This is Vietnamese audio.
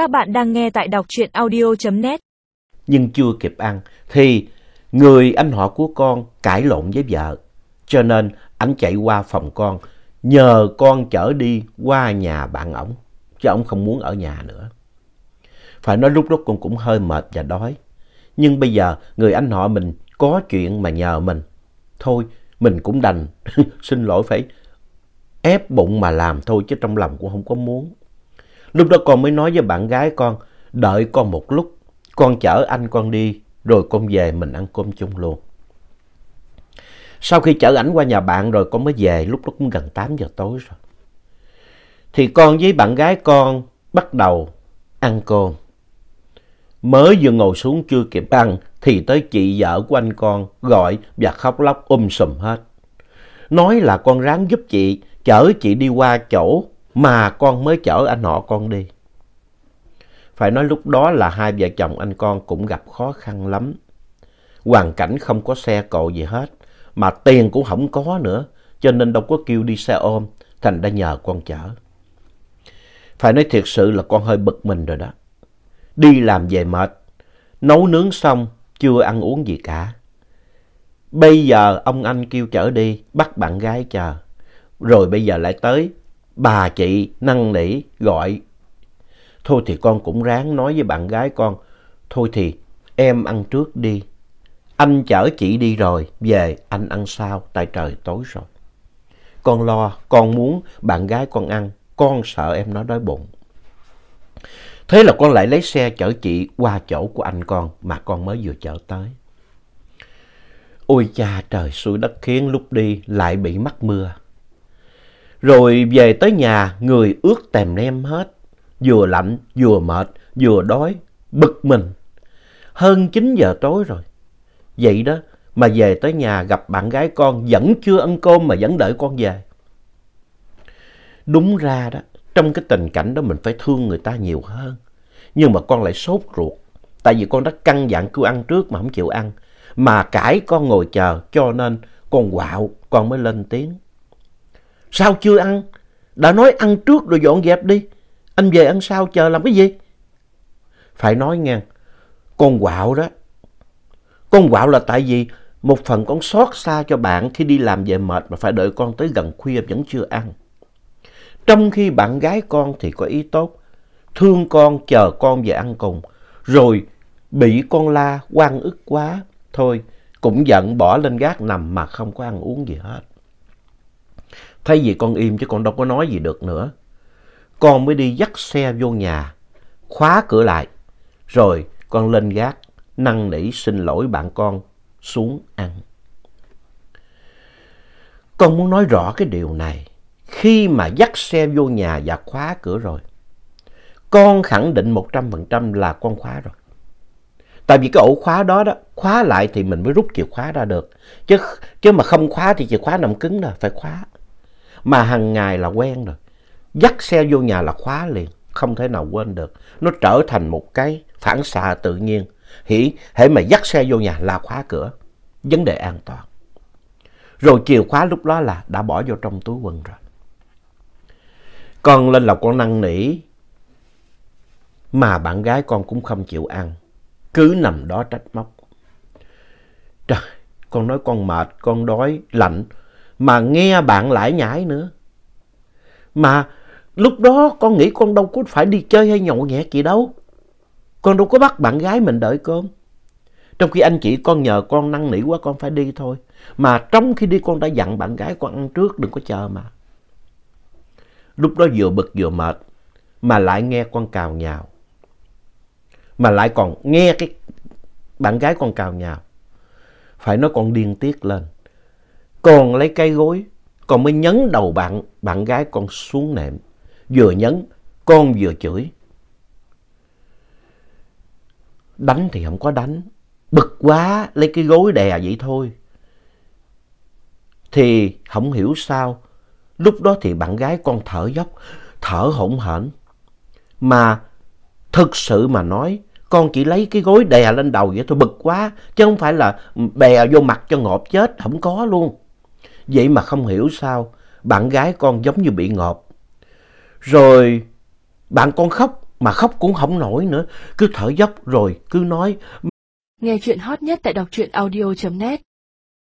Các bạn đang nghe tại đọc truyện audio.net Nhưng chưa kịp ăn, thì người anh họ của con cãi lộn với vợ. Cho nên anh chạy qua phòng con, nhờ con chở đi qua nhà bạn ổng. Chứ ổng không muốn ở nhà nữa. Phải nói lúc đó con cũng hơi mệt và đói. Nhưng bây giờ người anh họ mình có chuyện mà nhờ mình. Thôi, mình cũng đành xin lỗi phải ép bụng mà làm thôi, chứ trong lòng cũng không có muốn. Lúc đó con mới nói với bạn gái con, đợi con một lúc, con chở anh con đi, rồi con về mình ăn cơm chung luôn. Sau khi chở ảnh qua nhà bạn rồi con mới về, lúc đó cũng gần 8 giờ tối rồi. Thì con với bạn gái con bắt đầu ăn cơm. Mới vừa ngồi xuống chưa kịp ăn thì tới chị vợ của anh con gọi và khóc lóc um sùm hết. Nói là con ráng giúp chị, chở chị đi qua chỗ mà con mới chở anh họ con đi. Phải nói lúc đó là hai vợ chồng anh con cũng gặp khó khăn lắm. Hoàn cảnh không có xe cộ gì hết, mà tiền cũng không có nữa, cho nên đâu có kêu đi xe ôm, thành đã nhờ con chở. Phải nói thiệt sự là con hơi bực mình rồi đó. Đi làm về mệt, nấu nướng xong, chưa ăn uống gì cả. Bây giờ ông anh kêu chở đi, bắt bạn gái chờ. Rồi bây giờ lại tới bà chị năn nỉ gọi. Thôi thì con cũng ráng nói với bạn gái con, thôi thì em ăn trước đi. Anh chở chị đi rồi, về anh ăn sau, tại trời tối rồi. Con lo, con muốn bạn gái con ăn, con sợ em nó đói bụng. Thế là con lại lấy xe chở chị qua chỗ của anh con mà con mới vừa chở tới. Ôi cha trời xui đất khiến lúc đi lại bị mắc mưa. Rồi về tới nhà người ướt tèm nem hết. Vừa lạnh, vừa mệt, vừa đói, bực mình. Hơn 9 giờ tối rồi. Vậy đó mà về tới nhà gặp bạn gái con vẫn chưa ăn cơm mà vẫn đợi con về. Đúng ra đó, trong cái tình cảnh đó mình phải thương người ta nhiều hơn. Nhưng mà con lại sốt ruột. Tại vì con đã căng dặn cứ ăn trước mà không chịu ăn. Mà cãi con ngồi chờ cho nên con quạo con mới lên tiếng. Sao chưa ăn? Đã nói ăn trước rồi dọn dẹp đi. Anh về ăn sau chờ làm cái gì? Phải nói nghe, con quạo đó. Con quạo là tại vì một phần con xót xa cho bạn khi đi làm về mệt mà phải đợi con tới gần khuya vẫn chưa ăn. Trong khi bạn gái con thì có ý tốt, thương con chờ con về ăn cùng, rồi bị con la quan ức quá, thôi cũng giận bỏ lên gác nằm mà không có ăn uống gì hết. Thay vì con im chứ con đâu có nói gì được nữa. Con mới đi dắt xe vô nhà, khóa cửa lại, rồi con lên gác, năn nỉ xin lỗi bạn con xuống ăn. Con muốn nói rõ cái điều này. Khi mà dắt xe vô nhà và khóa cửa rồi, con khẳng định 100% là con khóa rồi. Tại vì cái ổ khóa đó đó, khóa lại thì mình mới rút chìa khóa ra được. Chứ, chứ mà không khóa thì chìa khóa nằm cứng rồi, phải khóa. Mà hàng ngày là quen rồi. Dắt xe vô nhà là khóa liền, không thể nào quên được. Nó trở thành một cái phản xạ tự nhiên. Hỉ, hễ mà dắt xe vô nhà là khóa cửa. Vấn đề an toàn. Rồi chìa khóa lúc đó là đã bỏ vô trong túi quần rồi. Con lên là con năn nỉ. Mà bạn gái con cũng không chịu ăn. Cứ nằm đó trách móc. Trời, con nói con mệt, con đói, lạnh mà nghe bạn lại nhảy nữa. Mà lúc đó con nghĩ con đâu có phải đi chơi hay nhậu nhẹt gì đâu. Con đâu có bắt bạn gái mình đợi cơm. Trong khi anh chị con nhờ con năn nỉ quá con phải đi thôi. Mà trong khi đi con đã dặn bạn gái con ăn trước, đừng có chờ mà. Lúc đó vừa bực vừa mệt, mà lại nghe con cào nhào. Mà lại còn nghe cái bạn gái con cào nhào. Phải nói con điên tiết lên. Còn lấy cái gối, còn mới nhấn đầu bạn, bạn gái con xuống nệm. Vừa nhấn, con vừa chửi. Đánh thì không có đánh. Bực quá, lấy cái gối đè vậy thôi. Thì không hiểu sao, lúc đó thì bạn gái con thở dốc, thở hổn hển. Mà thực sự mà nói, con chỉ lấy cái gối đè lên đầu vậy thôi bực quá, chứ không phải là bè vô mặt cho ngộp chết, không có luôn. Vậy mà không hiểu sao bạn gái con giống như bị ngộp. Rồi bạn con khóc mà khóc cũng không nổi nữa, cứ thở dốc rồi cứ nói. Nghe chuyện hot nhất tại đọc truyện audio.net